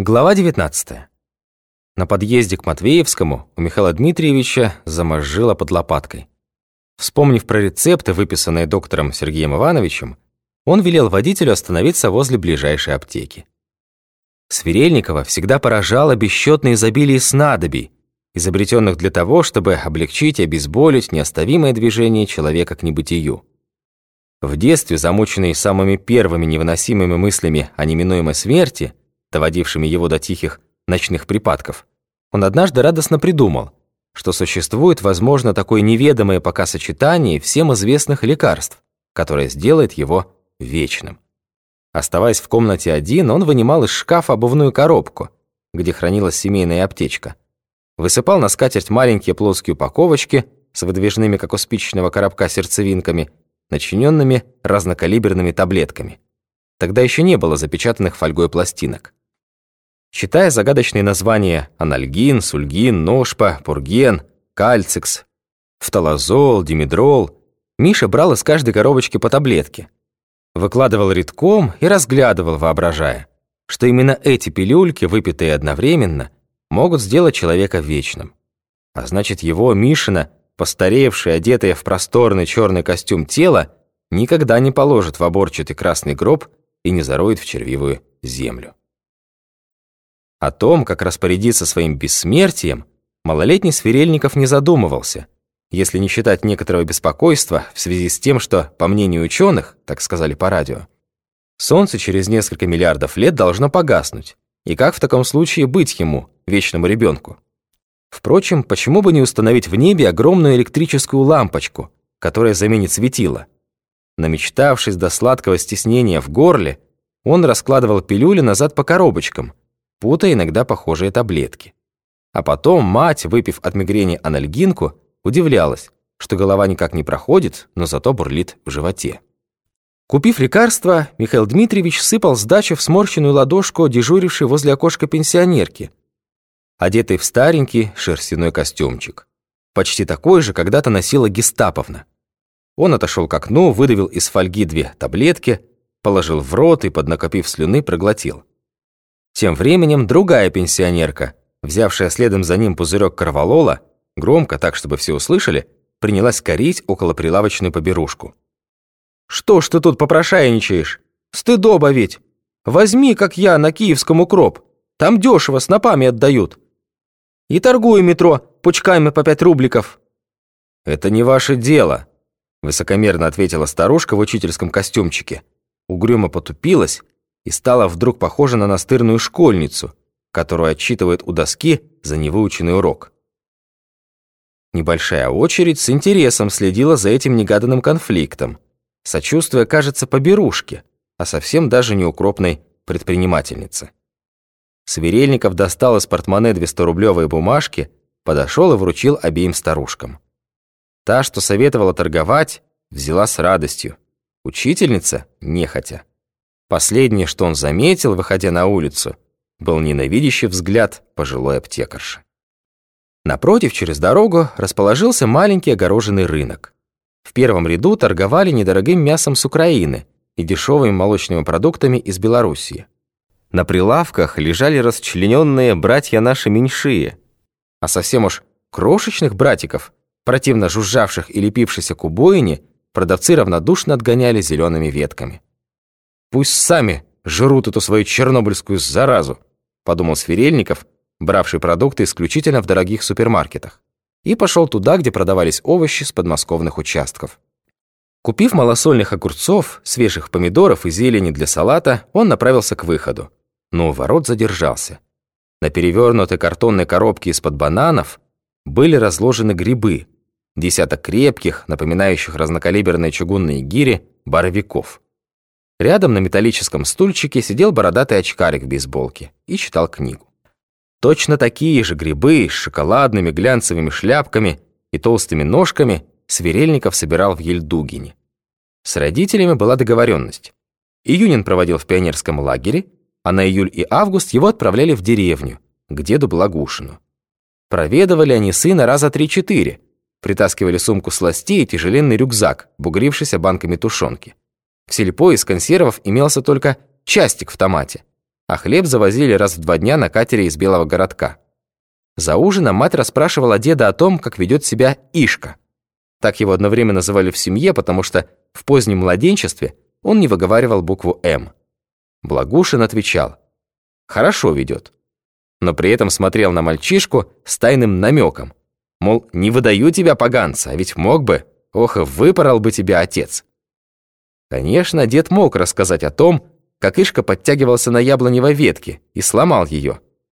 Глава 19. На подъезде к Матвеевскому у Михаила Дмитриевича заможжило под лопаткой. Вспомнив про рецепты, выписанные доктором Сергеем Ивановичем, он велел водителю остановиться возле ближайшей аптеки. Сверельникова всегда поражало бесчетное изобилие снадобий, изобретенных для того, чтобы облегчить и обезболить неоставимое движение человека к небытию. В детстве, замученный самыми первыми невыносимыми мыслями о неминуемой смерти, доводившими его до тихих ночных припадков, он однажды радостно придумал, что существует, возможно, такое неведомое пока сочетание всем известных лекарств, которое сделает его вечным. Оставаясь в комнате один, он вынимал из шкафа обувную коробку, где хранилась семейная аптечка. Высыпал на скатерть маленькие плоские упаковочки с выдвижными, как у спичечного коробка, сердцевинками, начиненными разнокалиберными таблетками. Тогда еще не было запечатанных фольгой пластинок. Читая загадочные названия анальгин, сульгин, ножпа, пурген, кальцикс, фталазол, димедрол, Миша брал из каждой коробочки по таблетке, выкладывал редком и разглядывал, воображая, что именно эти пилюльки, выпитые одновременно, могут сделать человека вечным. А значит, его, Мишина, постаревшее, одетое в просторный черный костюм тело, никогда не положит в оборчатый красный гроб и не зароет в червивую землю. О том, как распорядиться своим бессмертием, малолетний Сверельников не задумывался, если не считать некоторого беспокойства в связи с тем, что, по мнению ученых, так сказали по радио, Солнце через несколько миллиардов лет должно погаснуть, и как в таком случае быть ему, вечному ребенку? Впрочем, почему бы не установить в небе огромную электрическую лампочку, которая заменит светило? Намечтавшись до сладкого стеснения в горле, он раскладывал пилюли назад по коробочкам, путая иногда похожие таблетки. А потом мать, выпив от мигрени анальгинку, удивлялась, что голова никак не проходит, но зато бурлит в животе. Купив лекарство, Михаил Дмитриевич сыпал сдачу в сморщенную ладошку, дежурившей возле окошка пенсионерки, одетой в старенький шерстяной костюмчик. Почти такой же когда-то носила гестаповна. Он отошел к окну, выдавил из фольги две таблетки, положил в рот и, поднакопив слюны, проглотил. Тем временем другая пенсионерка, взявшая следом за ним пузырек корвалола, громко, так чтобы все услышали, принялась корить около прилавочную поберушку. «Что ж ты тут попрошайничаешь? Стыдоба ведь! Возьми, как я, на киевском укроп. Там дешево, снопами отдают. И торгую метро пучками по пять рубликов». «Это не ваше дело», — высокомерно ответила старушка в учительском костюмчике. Угрюмо потупилась и стала вдруг похожа на настырную школьницу, которую отчитывает у доски за невыученный урок. Небольшая очередь с интересом следила за этим негаданным конфликтом, сочувствуя, кажется, поберушке, а совсем даже не укропной предпринимательнице. Сверельников достал из портмоне 200-рублевые бумажки, подошел и вручил обеим старушкам. Та, что советовала торговать, взяла с радостью. Учительница – нехотя. Последнее, что он заметил, выходя на улицу, был ненавидящий взгляд пожилой аптекарши. Напротив, через дорогу, расположился маленький огороженный рынок. В первом ряду торговали недорогим мясом с Украины и дешевыми молочными продуктами из Белоруссии. На прилавках лежали расчлененные братья наши меньшие, а совсем уж крошечных братиков, противно жужжавших и лепившихся к убоине, продавцы равнодушно отгоняли зелеными ветками. Пусть сами жрут эту свою чернобыльскую заразу, подумал Сверельников, бравший продукты исключительно в дорогих супермаркетах, и пошел туда, где продавались овощи с подмосковных участков. Купив малосольных огурцов, свежих помидоров и зелени для салата, он направился к выходу, но у ворот задержался. На перевернутой картонной коробке из-под бананов были разложены грибы, десяток крепких, напоминающих разнокалиберные чугунные гири, боровиков. Рядом на металлическом стульчике сидел бородатый очкарик в бейсболке и читал книгу. Точно такие же грибы с шоколадными глянцевыми шляпками и толстыми ножками Сверельников собирал в Ельдугине. С родителями была договоренность. Июнин проводил в пионерском лагере, а на июль и август его отправляли в деревню, к деду Благушину. Проведывали они сына раза три-четыре, притаскивали сумку сластей и тяжеленный рюкзак, бугрившийся банками тушенки. В сельпо из консервов имелся только частик в томате. а хлеб завозили раз в два дня на катере из Белого городка. За ужином мать расспрашивала деда о том, как ведет себя Ишка. Так его одновременно называли в семье, потому что в позднем младенчестве он не выговаривал букву «М». Благушин отвечал «Хорошо ведет», но при этом смотрел на мальчишку с тайным намеком, мол, не выдаю тебя, поганца, а ведь мог бы, ох, и выпорол бы тебя отец. Конечно, дед мог рассказать о том, как Ишка подтягивался на яблоневой ветке и сломал ее,